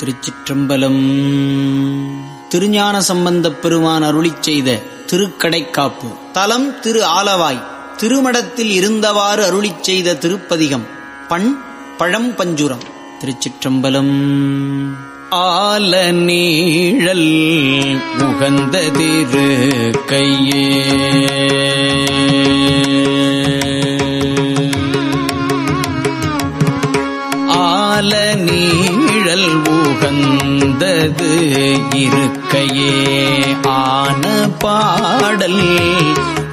திருச்சிற்றம்பலம். திருஞான சம்பந்தப் பெருமான் அருளிச் செய்த திருக்கடைக்காப்பு. தலம் திரு ஆலவாய் திருமடத்தில் இருந்தவாறு அருளிச் செய்த திருப்பதிகம். பண் பழம் பஞ்சுரம். திருச்சிற்றம்பலம். ஆல நீழல் உகந்த திரு கையே. பாடல்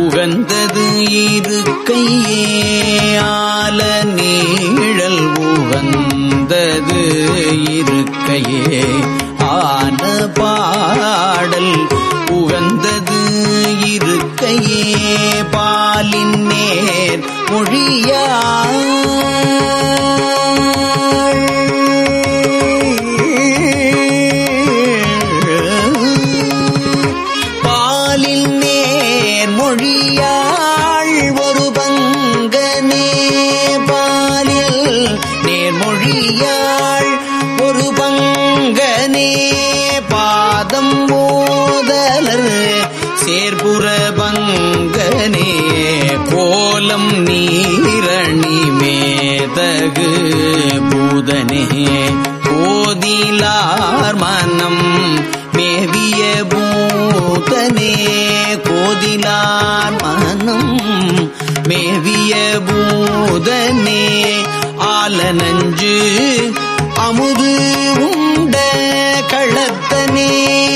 உகந்தது இருக்கையே ஆல நீழல் உகந்தது இருக்கையே ஆன பாடல் உகந்தது இருக்கையே பாலின் நேர் மொழியா? பங்கனே பாதம் போதலர் சேர்புற பங்கனே கோலம் நீரணி மேதகு பூதனே கோதிலார் மனம் மேவிய பூதனே கோதிலார் மனம் மேவிய பூதனே ஆல நஞ்சு அமுது mim.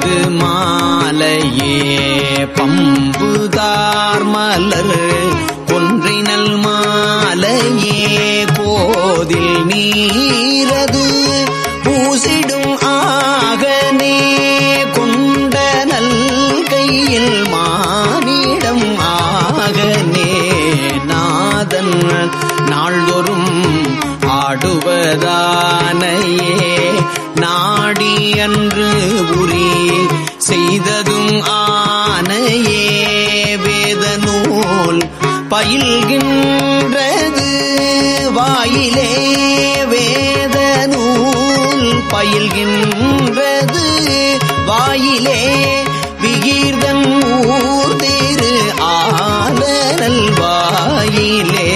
கொண்டது மாலையே. பம்புதார் மலர் கொன்றினல் மாலையே. கோதில் நீரது பூசிடும் ஆகனே. கொண்ட நல் கையில் மானிடம் ஆகனே. நாதன் நாள்தோறும் ஆடுவதானையே. அன்று உரி செய்ததும் ஆனையே வேத நூல் பயில்கின்றது. வாயிலே வேத நூல் பயில்கின்றது. வாயிலே விகீர்தன் ஊர் திரு ஆலனல் வாயிலே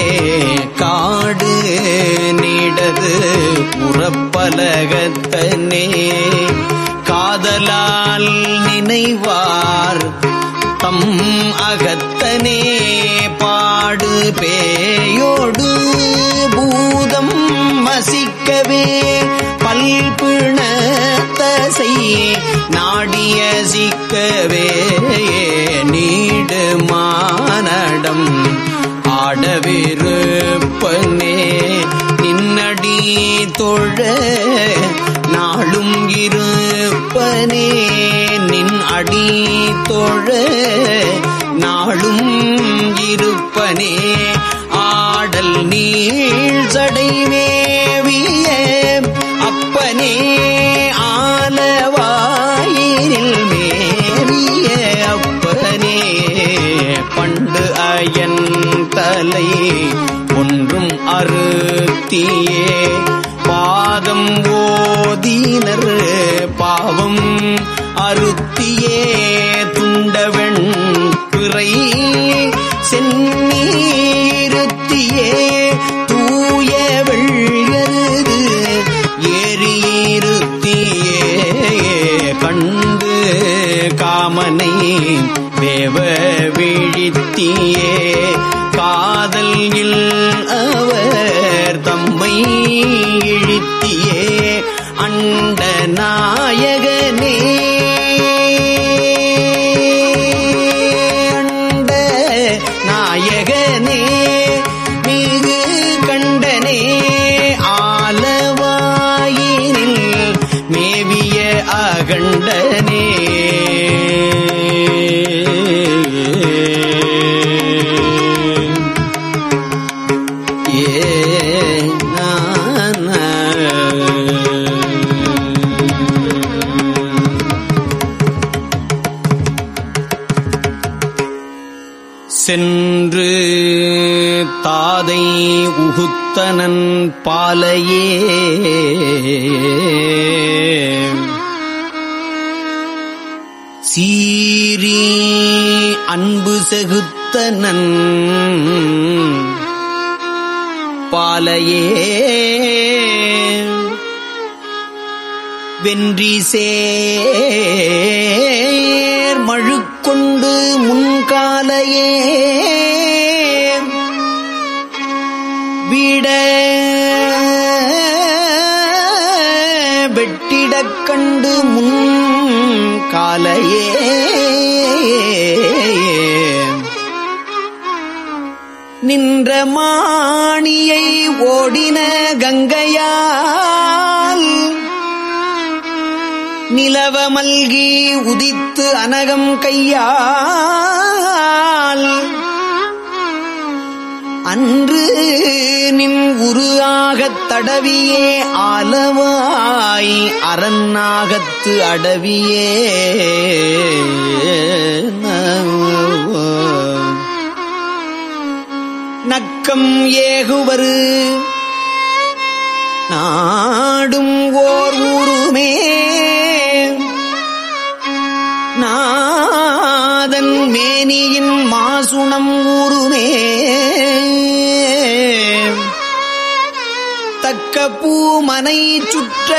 காடு நீடது புறப்பலகத்தனே காதலால் நினைவார் தம் அகத்தனே. பாடு பேயோடு பூதம் மசிக்கவே பல்பிணத்தசை நாடிய சிக்கவே. வாழ நாளும் இருப்பனே. நின் அடி தோழ நாளும் இருப்பனே. ஆடல் நீள் சடைவேவிய அப்பனே. ஆலவாயினில் மேவிய அப்பனே. பண்டு அயன் தலை ஒன்றும் அறுத்திய. 也给你 சென்று தாதை உகுத்தனன் பாலையே. சீரி அன்பு செகுத்தனன் பாலையே. வென்றி சேர் மழு முன்காலையே விட வெட்டிடக் கண்டு முன் காலையே. நின்ற மாணியை ஓடின கங்கையால் நிலவ மல்கி உதித்து அனகம் கையால் அன்று நின் உருவாகத் தடவியே ஆலவாய் அரண்ணாகத்து அடவியே நக்கம் ஏகுவரு நாடும் ஓர் ஊருமே மேனியின் மாசுணம் ஊருமே தக்க பூமனை சுற்ற.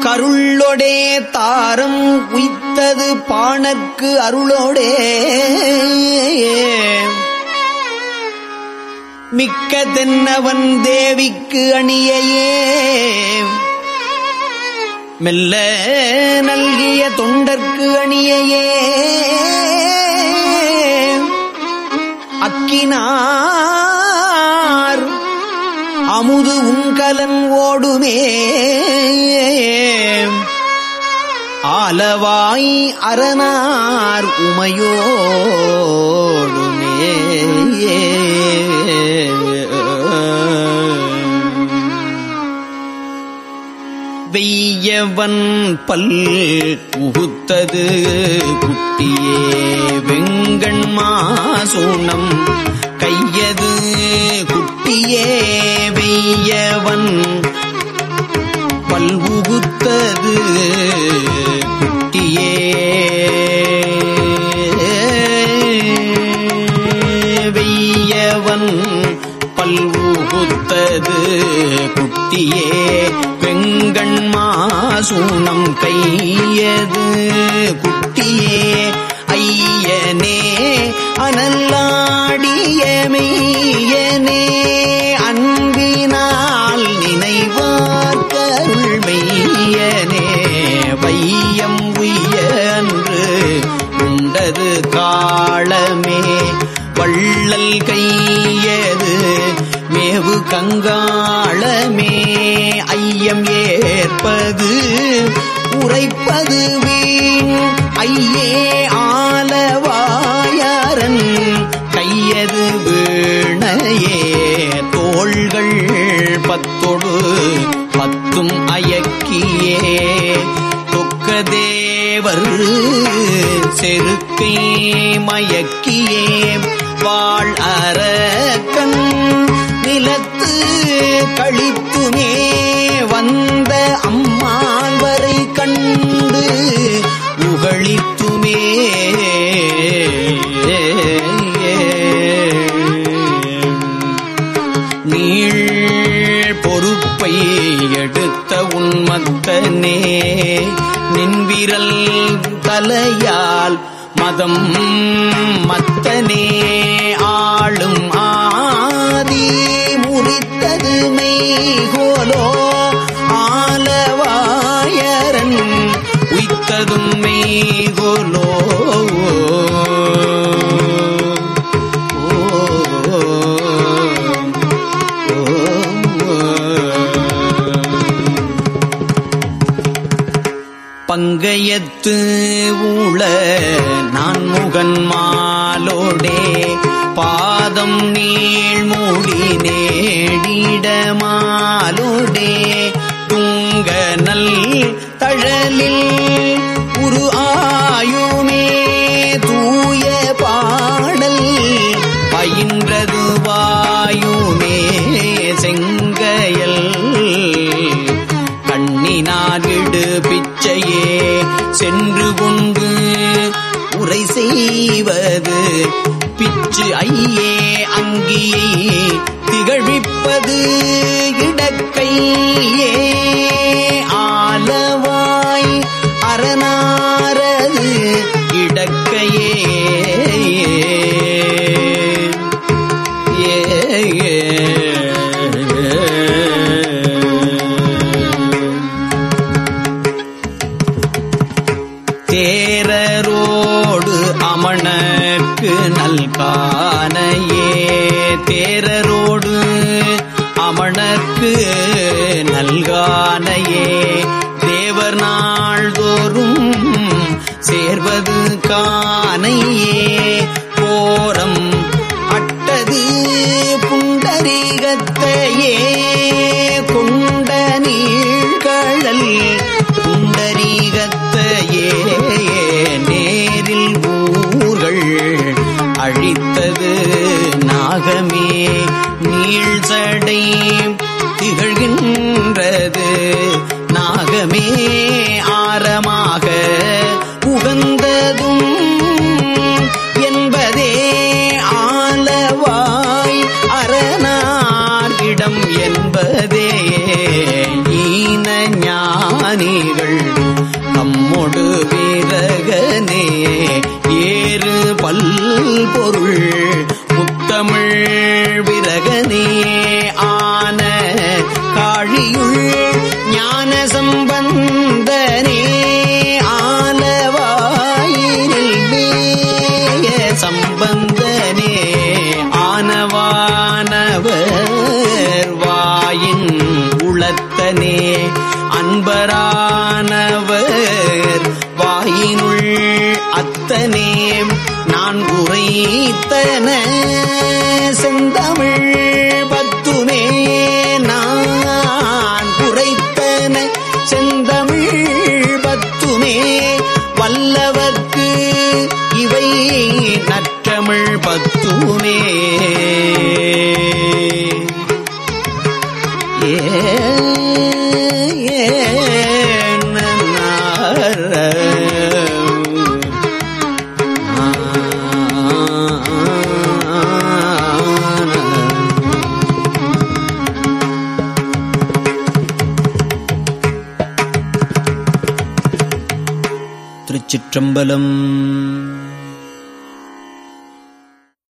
கருளொடே தாரம் உய்த்தது பாணர்க்கு அருளோடே. மிக்க தென்னவன் தேவிக்கு அணியையே. மெல்ல நல்கிய தொண்டர்க்கு அணியையே. அக்கினார் அமுது உங்கலன் ஓடுமே. ஆலவாய் அரணார் உமையோர். வெய்யவன் பல் உகுத்தது குட்டியே வெங்கண்மாசூனம் கையது குட்டியே வெய்யவன் பல் உகுத்தது கொண்டது குட்டியே வெங்கண் மாசூனம் கையது குட்டியே ஐயனே அனல்லாடிய மெய்யனே அன்பினால் நினைவார்கருள் மெய்யனே வையம் உய்ய அன்று உண்டது காளமே வள்ளல் கையது மேவு கங்காளமே ஐயம் ஏற்பது உரைப்பது வீண். ஐயே ஆலவாயரன் கையது வீணையே தோள்கள் பத்தொடு பத்தும் அயக்கியே. தொக்கதேவர் செருக்கே மயக்கியே வாழ் அரக்கன் நிலத்து கழித்துமே வந்த அம்மான் வரை கண்டு உகளித்துமே நீள் பொறுப்பை எடுத்த உன்மத்தனே நின்விரல் தலையால் மதம் மத்தனே ஆளும் ஆ உலதும் மெய்கோலோ பங்கையத்து ஊழ நான் முகன் மாலோடே பாதம் நீள் மூடி நேடிடமாலோடே துங்க நல் நிழலில் உரு ஆயுமே தூய பாடல் பயின்றது வாயுமே செங்கையல். கண்ணினாரிடு பிச்சையே சென்று கொண்டு உரை செய்வது. பிச்சு ஐயே அங்கியை திகழ்விப்பது இடக்கையே. நாரது இடக்கையே. சடை திகழ்கின்றது. நாகமே ஆரமாக உகந்ததும் என்பதே ஆலவாய் அரணார்கிடம் என்பதே. ஈன ஞானிகள் நம்மொடு வீரகனே ஏறு பல் பொருள் முத்தமிழ் அன்பரானவர் வாயினுள் அத்தனே நான் உரைத்தன செந்தமிழ் பத்துனே நான் உரைத்தன செந்தமிழ் பத்துமே வல்லவர்க்கு இவை நற்றமிழ் பத்துமே. ஏ திருச்சிற்றம்பலம்.